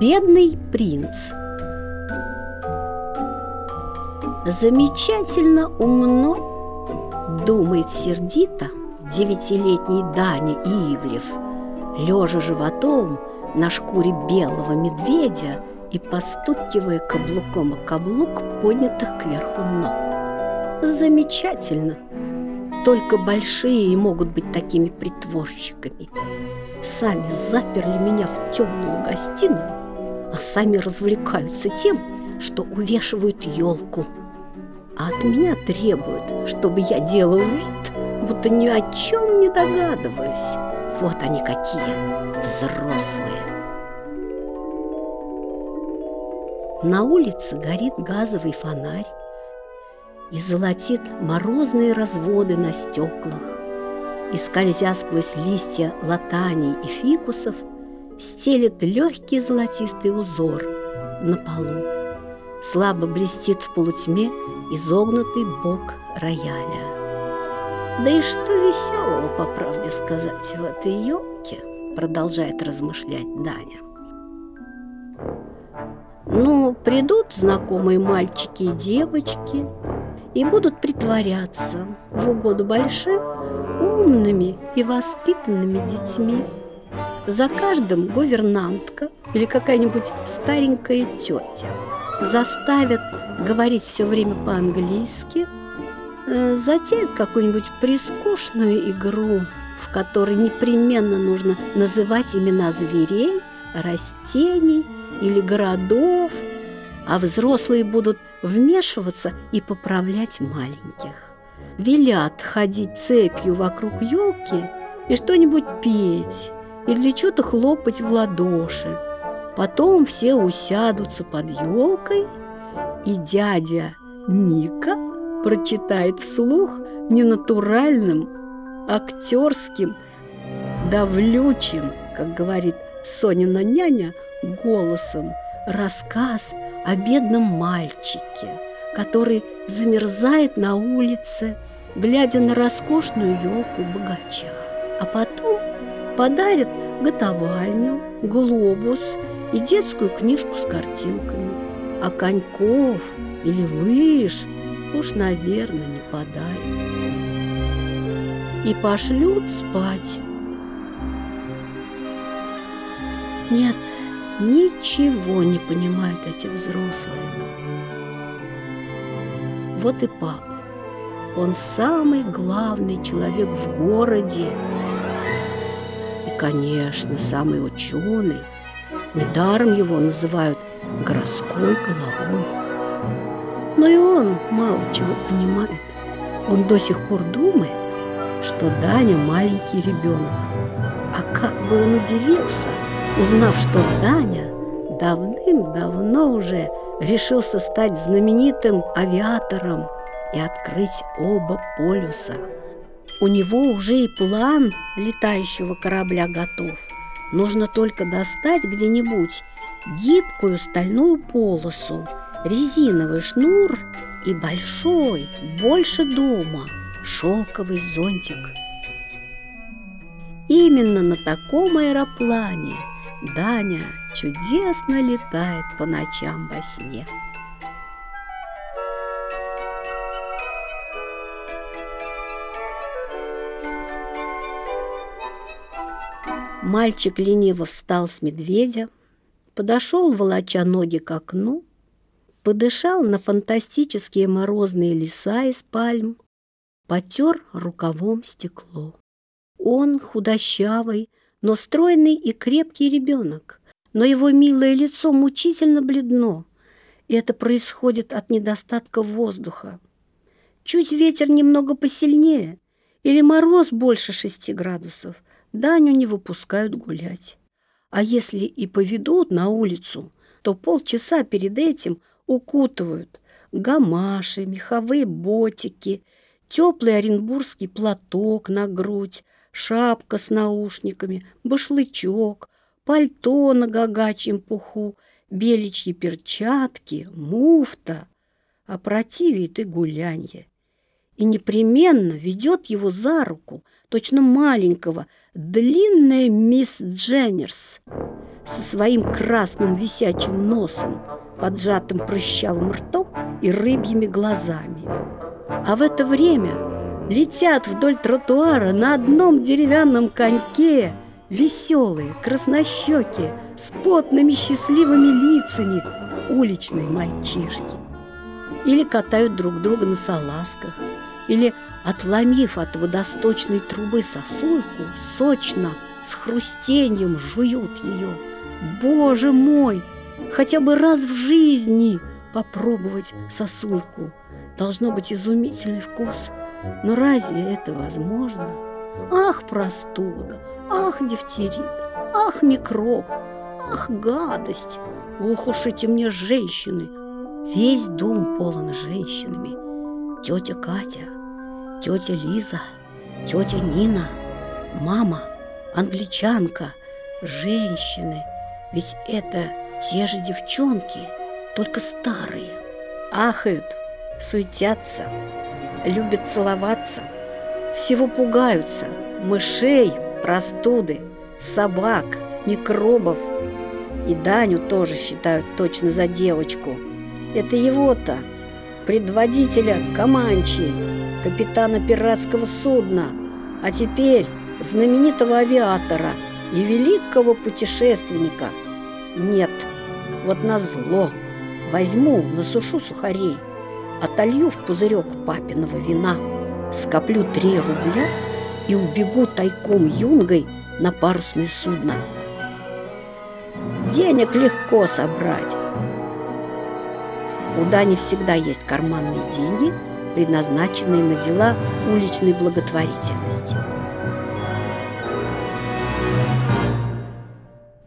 Бедный принц Замечательно умно, думает сердито девятилетний Даня Ивлев, лежа животом на шкуре белого медведя и постукивая каблуком о каблук поднятых кверху ног. Замечательно! Только большие могут быть такими притворщиками. Сами заперли меня в темную гостиную, а сами развлекаются тем, что увешивают елку. А от меня требуют, чтобы я делал вид, будто ни о чем не догадываюсь. Вот они какие взрослые. На улице горит газовый фонарь и золотит морозные разводы на стеклах. И, скользя сквозь листья латаний и фикусов, стелет легкий золотистый узор на полу. Слабо блестит в полутьме изогнутый бок рояля. Да и что веселого, по правде сказать, в этой елке, продолжает размышлять Даня. Ну, придут знакомые мальчики и девочки и будут притворяться в угоду большим, умными и воспитанными детьми. За каждым гувернантка или какая-нибудь старенькая тетя заставят говорить все время по-английски – Э, затеют какую-нибудь прискучную игру, в которой непременно нужно называть имена зверей, растений или городов, а взрослые будут вмешиваться и поправлять маленьких. Велят ходить цепью вокруг елки и что-нибудь петь или что-то хлопать в ладоши. Потом все усядутся под елкой, и дядя Ника – прочитает вслух ненатуральным, актерским, давлючим, как говорит Сонина няня, голосом рассказ о бедном мальчике, который замерзает на улице, глядя на роскошную елку богача, а потом подарит готовальню, глобус и детскую книжку с картинками, а коньков или лыж – уж, наверное, не подарят. И пошлют спать. Нет, ничего не понимают эти взрослые. Вот и папа. Он самый главный человек в городе. Конечно, самый ученый. Недаром его называют городской головой. Но и он мало чего понимает. Он до сих пор думает, что Даня маленький ребенок. А как бы он удивился, узнав, что Даня давным-давно уже решился стать знаменитым авиатором и открыть оба полюса. У него уже и план летающего корабля готов. Нужно только достать где-нибудь гибкую стальную полосу резиновый шнур и большой, больше дома, шелковый зонтик. Именно на таком аэроплане Даня чудесно летает по ночам во сне. Мальчик лениво встал с медведя, подошел, волоча ноги к окну, подышал на фантастические морозные леса из пальм, потер рукавом стекло. Он худощавый, но стройный и крепкий ребенок, но его милое лицо мучительно бледно, и это происходит от недостатка воздуха. Чуть ветер немного посильнее или мороз больше шести градусов, Даню не выпускают гулять. А если и поведут на улицу, то полчаса перед этим укутывают гамаши, меховые ботики, теплый оренбургский платок на грудь, шапка с наушниками, башлычок, пальто на гагачьем пуху, беличьи перчатки, муфта, а противит и гулянье. И непременно ведет его за руку, точно маленького, длинная мисс Дженнерс, со своим красным висячим носом, поджатым прыщавым ртом и рыбьими глазами. А в это время летят вдоль тротуара на одном деревянном коньке веселые, краснощекие, с потными счастливыми лицами уличные мальчишки. Или катают друг друга на салазках, или, отломив от водосточной трубы сосульку, сочно, с хрустеньем жуют ее. Боже мой! Хотя бы раз в жизни попробовать сосульку. Должно быть изумительный вкус. Но разве это возможно? Ах, простуда! Ах, дифтерит! Ах, микроб! Ах, гадость! Ух уж эти мне женщины! Весь дом полон женщинами. Тетя Катя, тетя Лиза, тетя Нина, мама, англичанка, женщины. Ведь это те же девчонки, только старые. Ахают, суетятся, любят целоваться, всего пугаются, мышей, простуды, собак, микробов. И Даню тоже считают точно за девочку. Это его-то, предводителя Каманчи, капитана пиратского судна, а теперь знаменитого авиатора и великого путешественника. Нет, вот на зло возьму, насушу сухарей, отолью в пузырек папиного вина, скоплю три рубля и убегу тайком юнгой на парусное судно. Денег легко собрать. У Дани всегда есть карманные деньги, предназначенные на дела уличной благотворительности.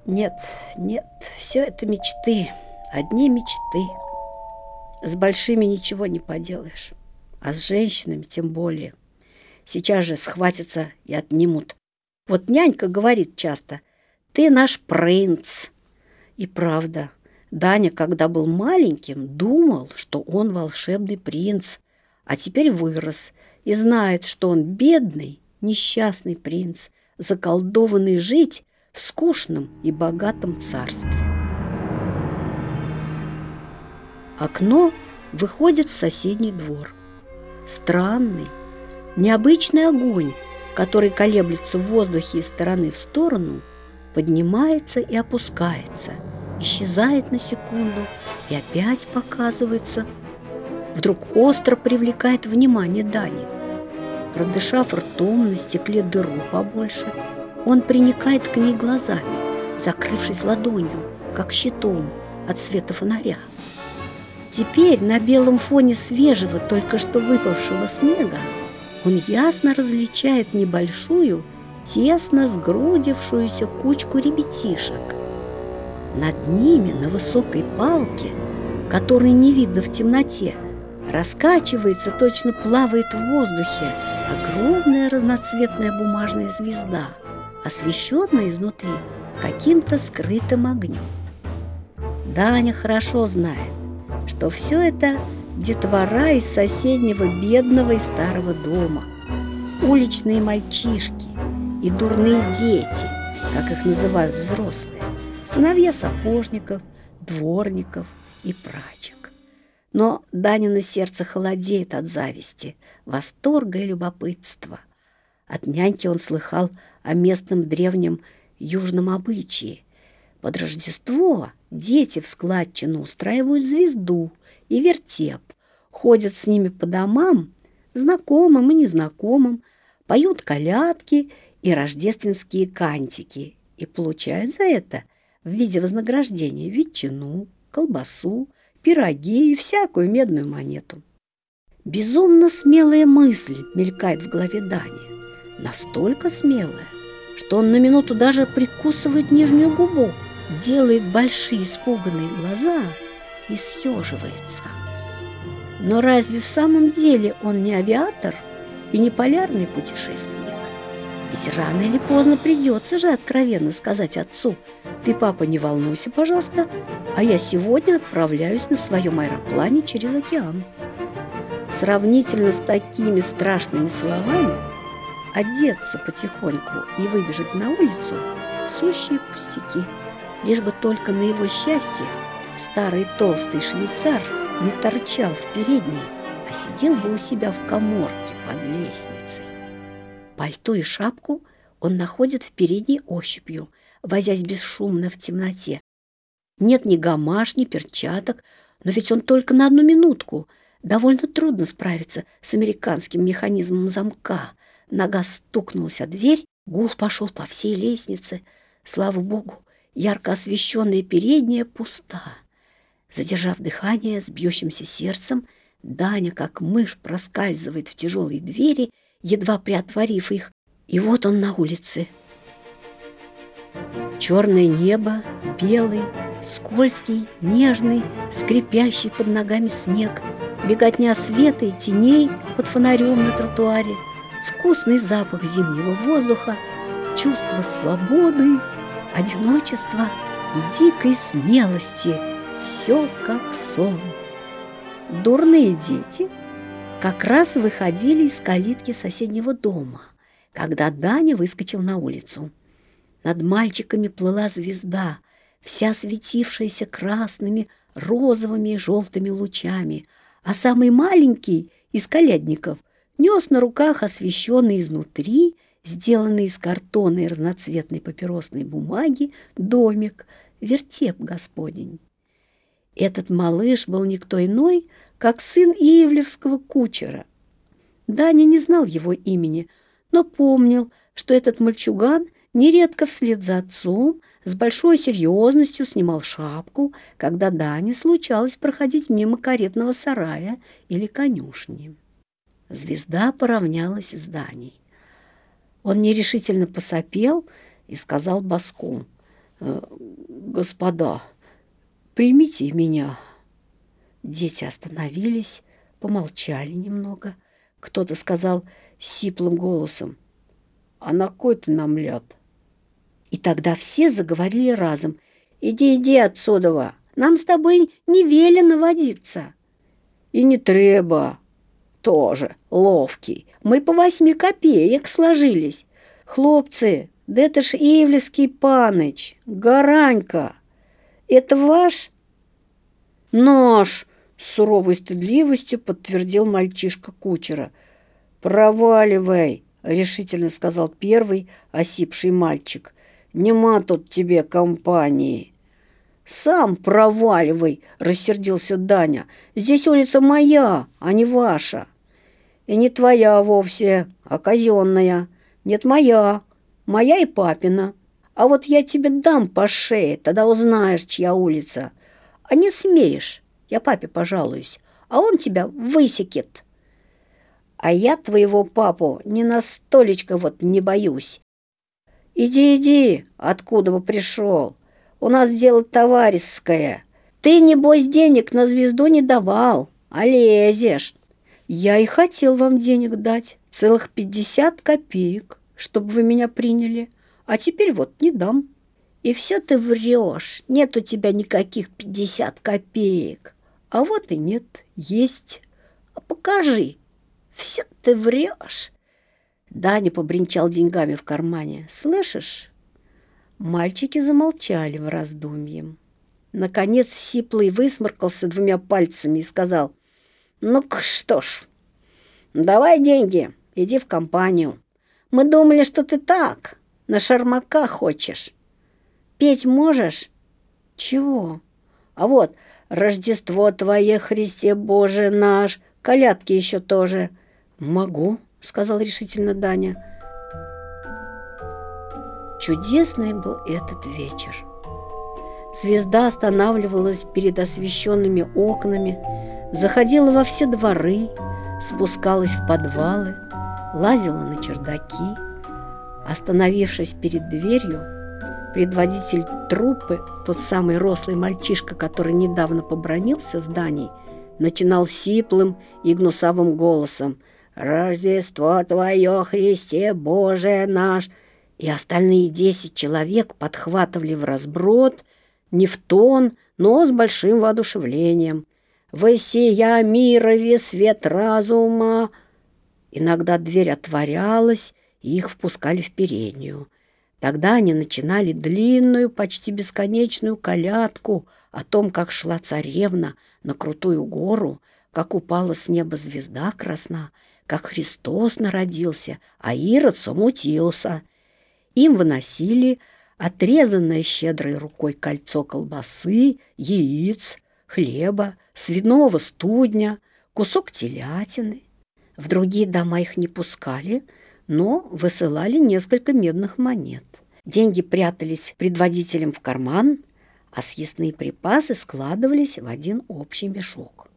Нет, нет, все это мечты, одни мечты. С большими ничего не поделаешь, а с женщинами тем более. Сейчас же схватятся и отнимут. Вот нянька говорит часто, ты наш принц. И правда, Даня, когда был маленьким, думал, что он волшебный принц, а теперь вырос и знает, что он бедный, несчастный принц, заколдованный жить в скучном и богатом царстве. Окно выходит в соседний двор. Странный, необычный огонь, который колеблется в воздухе из стороны в сторону, поднимается и опускается, исчезает на секунду и опять показывается. Вдруг остро привлекает внимание Дани. Продышав ртом на стекле дыру побольше – он приникает к ней глазами, закрывшись ладонью, как щитом от света фонаря. Теперь на белом фоне свежего, только что выпавшего снега, он ясно различает небольшую, тесно сгрудившуюся кучку ребятишек. Над ними на высокой палке, которой не видно в темноте, раскачивается, точно плавает в воздухе огромная разноцветная бумажная звезда – освещенная изнутри каким-то скрытым огнем. Даня хорошо знает, что все это детвора из соседнего бедного и старого дома, уличные мальчишки и дурные дети, как их называют взрослые, сыновья сапожников, дворников и прачек. Но Данина сердце холодеет от зависти, восторга и любопытства – от няньки он слыхал о местном древнем южном обычае. Под Рождество дети в складчину устраивают звезду и вертеп, ходят с ними по домам, знакомым и незнакомым, поют колядки и рождественские кантики и получают за это в виде вознаграждения ветчину, колбасу, пироги и всякую медную монету. Безумно смелая мысль мелькает в голове Дани настолько смелая, что он на минуту даже прикусывает нижнюю губу, делает большие испуганные глаза и съеживается. Но разве в самом деле он не авиатор и не полярный путешественник? Ведь рано или поздно придется же откровенно сказать отцу, «Ты, папа, не волнуйся, пожалуйста, а я сегодня отправляюсь на своем аэроплане через океан». Сравнительно с такими страшными словами одеться потихоньку и выбежать на улицу – сущие пустяки. Лишь бы только на его счастье старый толстый швейцар не торчал в передней, а сидел бы у себя в коморке под лестницей. Пальто и шапку он находит в передней ощупью, возясь бесшумно в темноте. Нет ни гамаш, ни перчаток, но ведь он только на одну минутку. Довольно трудно справиться с американским механизмом замка. Нога стукнулась о дверь, гул пошел по всей лестнице. Слава богу, ярко освещенная передняя пуста. Задержав дыхание с бьющимся сердцем, Даня, как мышь, проскальзывает в тяжелые двери, едва приотворив их, и вот он на улице. Черное небо, белый, скользкий, нежный, скрипящий под ногами снег, беготня света и теней под фонарем на тротуаре, вкусный запах зимнего воздуха, чувство свободы, одиночества и дикой смелости. Все как сон. Дурные дети как раз выходили из калитки соседнего дома, когда Даня выскочил на улицу. Над мальчиками плыла звезда, вся светившаяся красными, розовыми и желтыми лучами, а самый маленький из колядников нес на руках освещенный изнутри, сделанный из картона и разноцветной папиросной бумаги, домик, вертеп господень. Этот малыш был никто иной, как сын Иевлевского кучера. Даня не знал его имени, но помнил, что этот мальчуган нередко вслед за отцом с большой серьезностью снимал шапку, когда Дане случалось проходить мимо каретного сарая или конюшни. Звезда поравнялась с Даней. Он нерешительно посопел и сказал Баску, «Э, «Господа, примите меня». Дети остановились, помолчали немного. Кто-то сказал сиплым голосом, «А на кой ты нам ляд?» И тогда все заговорили разом. «Иди, иди отсюда, нам с тобой не велено водиться». «И не треба, тоже ловкий. Мы по восьми копеек сложились. Хлопцы, да это ж Ивлевский паныч, Гаранька. Это ваш?» «Наш!» — с суровой стыдливостью подтвердил мальчишка кучера. «Проваливай!» — решительно сказал первый осипший мальчик. «Нема тут тебе компании!» «Сам проваливай!» — рассердился Даня. «Здесь улица моя, а не ваша!» «И не твоя вовсе, а казенная. Нет, моя. Моя и папина. А вот я тебе дам по шее, тогда узнаешь, чья улица. А не смеешь, я папе пожалуюсь, а он тебя высекет. А я твоего папу ни на столечко вот не боюсь. Иди, иди, откуда бы пришел. У нас дело товарищеское. Ты, небось, денег на звезду не давал, а лезешь. Я и хотел вам денег дать, целых пятьдесят копеек, чтобы вы меня приняли, а теперь вот не дам. И все ты врешь, нет у тебя никаких пятьдесят копеек. А вот и нет, есть. А покажи, все ты врешь. Даня побренчал деньгами в кармане. «Слышишь?» Мальчики замолчали в раздумье. Наконец Сиплый высморкался двумя пальцами и сказал, «Ну что ж, давай деньги, иди в компанию. Мы думали, что ты так, на шармака хочешь. Петь можешь?» «Чего?» «А вот, Рождество Твое, Христе Боже наш, колядки еще тоже». «Могу», — сказал решительно Даня. Чудесный был этот вечер. Звезда останавливалась перед освещенными окнами, заходила во все дворы, спускалась в подвалы, лазила на чердаки. Остановившись перед дверью, предводитель труппы, тот самый рослый мальчишка, который недавно побронился с Даней, начинал сиплым и гнусавым голосом – «Рождество Твое, Христе, Боже наш!» И остальные десять человек подхватывали в разброд, не в тон, но с большим воодушевлением. «Воссия мирове свет разума!» Иногда дверь отворялась, и их впускали в переднюю. Тогда они начинали длинную, почти бесконечную колядку о том, как шла царевна на крутую гору, как упала с неба звезда красна, как Христос народился, а Ирод смутился. Им выносили отрезанное щедрой рукой кольцо колбасы, яиц, хлеба, свиного студня, кусок телятины. В другие дома их не пускали – но высылали несколько медных монет. Деньги прятались предводителем в карман, а съестные припасы складывались в один общий мешок.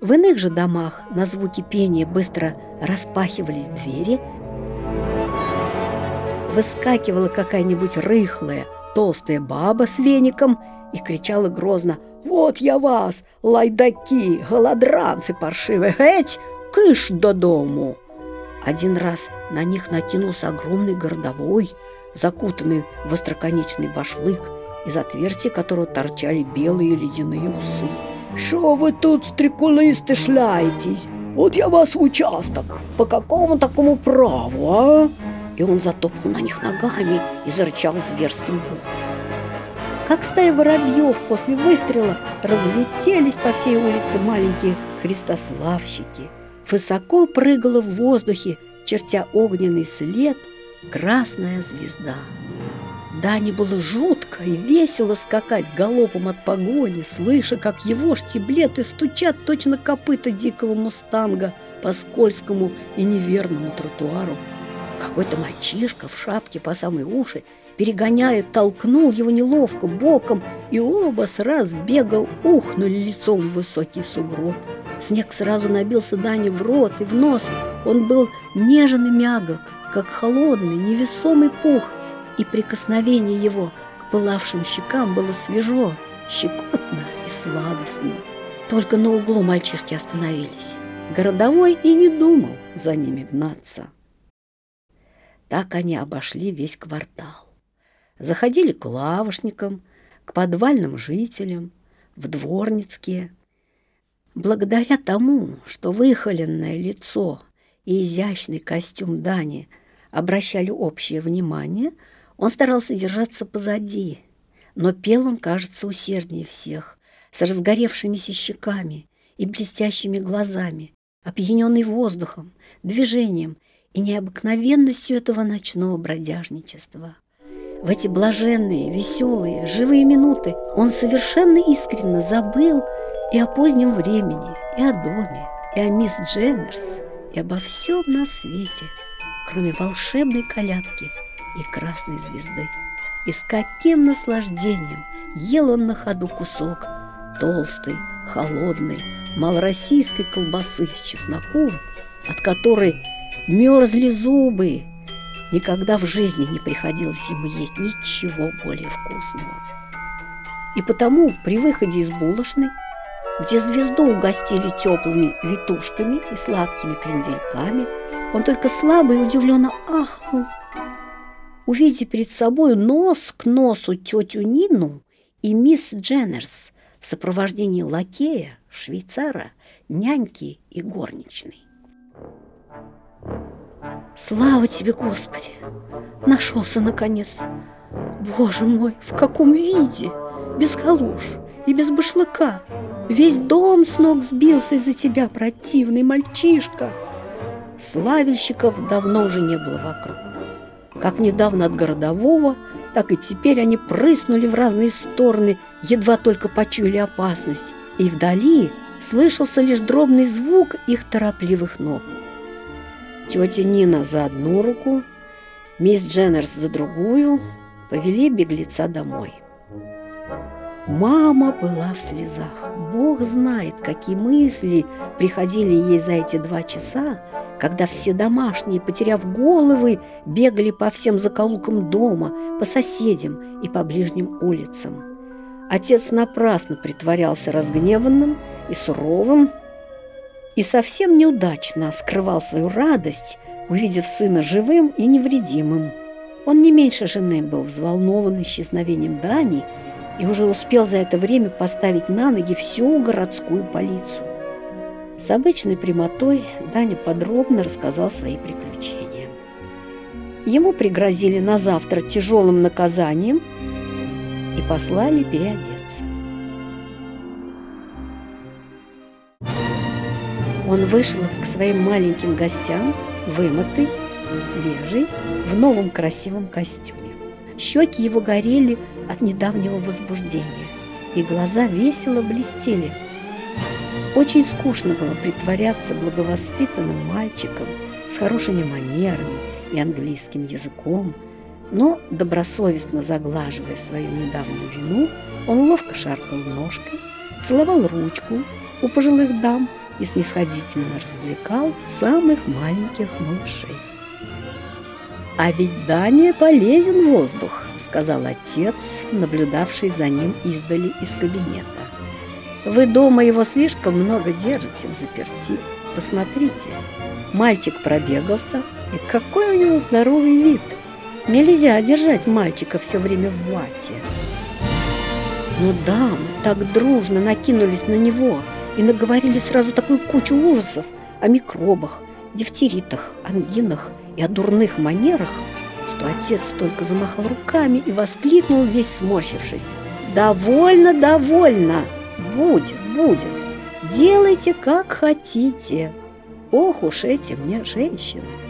В иных же домах на звуки пения быстро распахивались двери, выскакивала какая-нибудь рыхлая, толстая баба с веником и кричала грозно «Вот я вас, лайдаки, голодранцы паршивые, эть, кыш до дому!» Один раз на них накинулся огромный городовой, закутанный в остроконечный башлык, из отверстия которого торчали белые ледяные усы. «Шо вы тут, стрекулисты, шляетесь? Вот я вас в участок. По какому такому праву, а?» И он затопал на них ногами и зарычал зверским голосом. Как стая воробьев после выстрела разлетелись по всей улице маленькие христославщики – Высоко прыгала в воздухе, чертя огненный след, красная звезда. Дане было жутко и весело скакать галопом от погони, слыша, как его штиблеты стучат точно копыта дикого мустанга по скользкому и неверному тротуару. Какой-то мальчишка в шапке по самой уши, перегоняя, толкнул его неловко боком, и оба с разбега ухнули лицом в высокий сугроб. Снег сразу набился Дане в рот и в нос. Он был нежен и мягок, как холодный, невесомый пух, и прикосновение его к пылавшим щекам было свежо, щекотно и сладостно. Только на углу мальчишки остановились. Городовой и не думал за ними гнаться. Так они обошли весь квартал. Заходили к лавошникам, к подвальным жителям, в дворницкие, Благодаря тому, что выхоленное лицо и изящный костюм Дани обращали общее внимание, он старался держаться позади, но пел он, кажется, усерднее всех, с разгоревшимися щеками и блестящими глазами, опьяненный воздухом, движением и необыкновенностью этого ночного бродяжничества. В эти блаженные, веселые, живые минуты он совершенно искренне забыл и о позднем времени, и о доме, и о мисс Дженнерс, и обо всем на свете, кроме волшебной колядки и красной звезды. И с каким наслаждением ел он на ходу кусок толстой, холодной, малороссийской колбасы с чесноком, от которой мерзли зубы. Никогда в жизни не приходилось ему есть ничего более вкусного. И потому при выходе из булочной где звезду угостили теплыми витушками и сладкими крендельками, он только слабо и удивленно ахнул. Увидя перед собой нос к носу тетю Нину и мисс Дженнерс в сопровождении лакея, швейцара, няньки и горничной. Слава тебе, Господи! Нашелся, наконец! Боже мой, в каком виде! Без галуш и без башлыка! Весь дом с ног сбился из-за тебя, противный мальчишка. Славельщиков давно уже не было вокруг. Как недавно от городового, так и теперь они прыснули в разные стороны, едва только почуяли опасность, и вдали слышался лишь дробный звук их торопливых ног. Тетя Нина за одну руку, мисс Дженнерс за другую повели беглеца домой. Мама была в слезах. Бог знает, какие мысли приходили ей за эти два часа, когда все домашние, потеряв головы, бегали по всем закоулкам дома, по соседям и по ближним улицам. Отец напрасно притворялся разгневанным и суровым, и совсем неудачно скрывал свою радость, увидев сына живым и невредимым. Он не меньше жены был взволнован исчезновением Дани и уже успел за это время поставить на ноги всю городскую полицию. С обычной прямотой Даня подробно рассказал свои приключения. Ему пригрозили на завтра тяжелым наказанием и послали переодеться. Он вышел к своим маленьким гостям, вымытый, свежий, в новом красивом костюме. Щеки его горели от недавнего возбуждения, и глаза весело блестели. Очень скучно было притворяться благовоспитанным мальчиком с хорошими манерами и английским языком, но, добросовестно заглаживая свою недавнюю вину, он ловко шаркал ножкой, целовал ручку у пожилых дам и снисходительно развлекал самых маленьких малышей. «А ведь Дане полезен воздух», — сказал отец, наблюдавший за ним издали из кабинета. «Вы дома его слишком много держите в заперти. Посмотрите, мальчик пробегался, и какой у него здоровый вид. Нельзя держать мальчика все время в вате». Но дамы так дружно накинулись на него и наговорили сразу такую кучу ужасов о микробах, дифтеритах, ангинах и о дурных манерах, что отец только замахал руками и воскликнул, весь сморщившись. «Довольно, довольно! Будет, будет! Делайте, как хотите! Ох уж эти мне женщины!»